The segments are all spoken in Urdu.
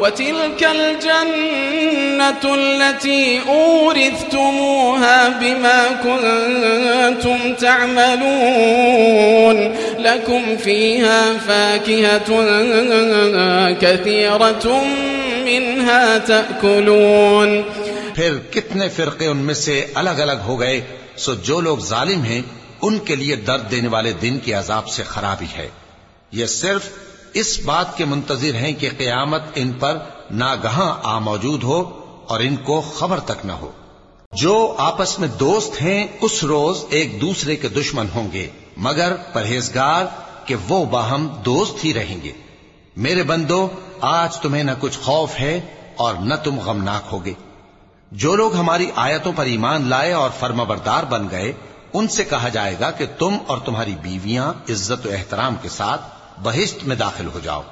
وتلك الجنة التي أورثتموها بما كنتم تعملون. لكم فيها فاكهة كثيرة منها تأكلون. پھر کتنے فرقے ان میں سے الگ الگ ہو گئے، سو جو لوگ ظالم ہیں، ان کے لیے درد دینے والے دن کی عذاب سے خرابی ہے۔ یہ صرف اس بات کے منتظر ہیں کہ قیامت ان پر ناگہاں آ موجود ہو اور ان کو خبر تک نہ ہو۔ جو آپس میں دوست ہیں، اس روز ایک دوسرے کے دشمن ہوں گے۔ مگر پرہیزگار کہ وہ باہم دوست ہی رہیں گے۔ میرے بندو، آج تمہیں نہ کچھ خوف ہے اور نہ تم غمناک ہوگے۔ جو لوگ ہماری آیتوں پر ایمان لائے اور فرما بردار بن گئے، ان سے کہا جائے گا کہ تم اور تمہاری بیویاں عزت و احترام کے ساتھ بہشت میں داخل ہو جاؤ۔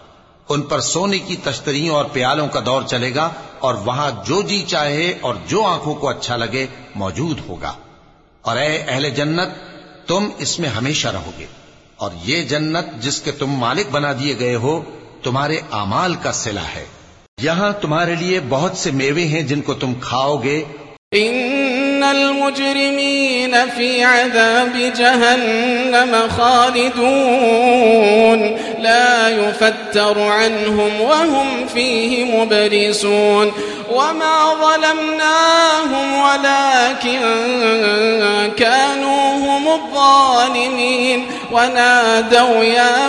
ان پر سونے کی تشتریوں اور پیالوں کا دور چلے گا اور وہاں جو جی چاہے اور جو آنکھوں کو اچھا لگے موجود ہوگا۔ اور اے اہل جنت، تم اس میں ہمیشہ رہو گے۔ اور یہ جنت جس کے تم مالک بنا دیے گئے ہو، تمہارے اعمال کا سلا ہے۔ یہاں تمہارے لیے بہت سے میوے ہیں جن کو تم کھاؤ گے۔ إن المجرمين في عذاب جهنم خالدون لا يفتر عنهم وهم فيه مبرسون وما ظلمناهم ولكن كانوا هم الظالمين ونادوا يا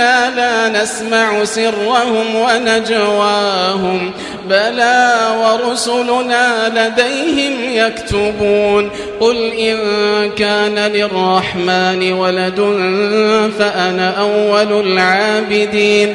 أنا لا نسمع سرهم ونجواهم بلى ورسلنا لديهم يكتبون قل إن كان للرحمن ولد فأنا أول العابدين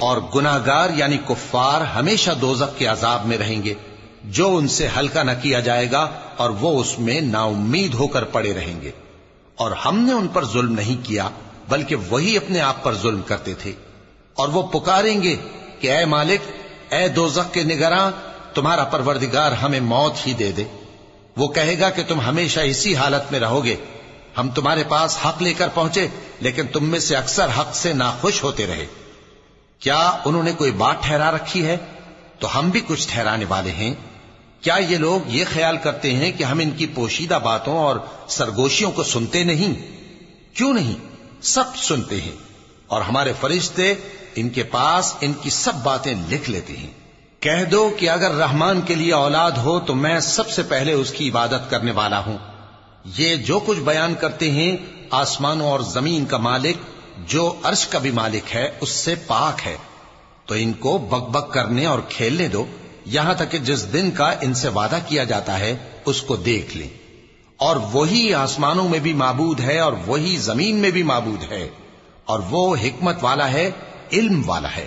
اور گناہگار یعنی کفار ہمیشہ دوزخ کے عذاب میں رہیں گے۔ جو ان سے ہلکا نہ کیا جائے گا اور وہ اس میں نا امید ہو کر پڑے رہیں گے۔ اور ہم نے ان پر ظلم نہیں کیا، بلکہ وہی اپنے آپ پر ظلم کرتے تھے۔ اور وہ پکاریں گے کہ اے مالک، اے دوزخ کے نگراں، تمہارا پروردگار ہمیں موت ہی دے دے۔ وہ کہے گا کہ تم ہمیشہ اسی حالت میں رہو گے۔ ہم تمہارے پاس حق لے کر پہنچے، لیکن تم میں سے اکثر حق سے ناخوش ہوتے رہے۔ کیا انہوں نے کوئی بات ٹھہرا رکھی ہے؟ تو ہم بھی کچھ ٹھہرانے والے ہیں۔ کیا یہ لوگ یہ خیال کرتے ہیں کہ ہم ان کی پوشیدہ باتوں اور سرگوشیوں کو سنتے نہیں؟ کیوں نہیں؟ سب سنتے ہیں۔ اور ہمارے فرشتے ان کے پاس ان کی سب باتیں لکھ لیتے ہیں۔ کہہ دو کہ اگر رحمان کے لیے اولاد ہو تو میں سب سے پہلے اس کی عبادت کرنے والا ہوں۔ یہ جو کچھ بیان کرتے ہیں، آسمانوں اور زمین کا مالک جو عرش کا بھی مالک ہے، اس سے پاک ہے۔ تو ان کو بک بک کرنے اور کھیلنے دو۔ یہاں تک کہ جس دن کا ان سے وعدہ کیا جاتا ہے، اس کو دیکھ لیں۔ اور وہی آسمانوں میں بھی معبود ہے اور وہی زمین میں بھی معبود ہے۔ اور وہ حکمت والا ہے، علم والا ہے۔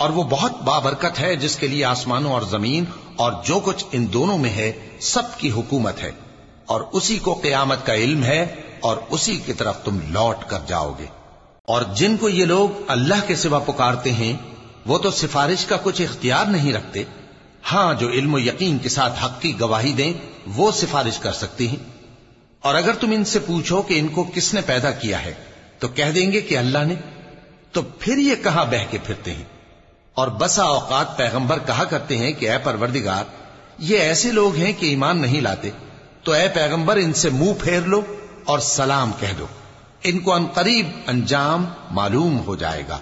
اور وہ بہت بابرکت ہے جس کے لیے آسمانوں اور زمین اور جو کچھ ان دونوں میں ہے سب کی حکومت ہے اور اسی کو قیامت کا علم ہے اور اسی کی طرف تم لوٹ کر جاؤ گے۔ اور جن کو یہ لوگ اللہ کے سوا پکارتے ہیں، وہ تو سفارش کا کچھ اختیار نہیں رکھتے۔ ہاں جو علم و یقین کے ساتھ حق کی گواہی دیں، وہ سفارش کر سکتی ہیں۔ اور اگر تم ان سے پوچھو کہ ان کو کس نے پیدا کیا ہے، تو کہہ دیں گے کہ اللہ نے۔ تو پھر یہ کہاں بہ کے پھرتے ہیں؟ اور بسا اوقات پیغمبر کہا کرتے ہیں کہ اے پروردگار، یہ ایسے لوگ ہیں کہ ایمان نہیں لاتے، تو اے پیغمبر ان سے منہ پھیر لو اور سلام کہہ دو۔ ان کو ان قریب انجام معلوم ہو جائے گا۔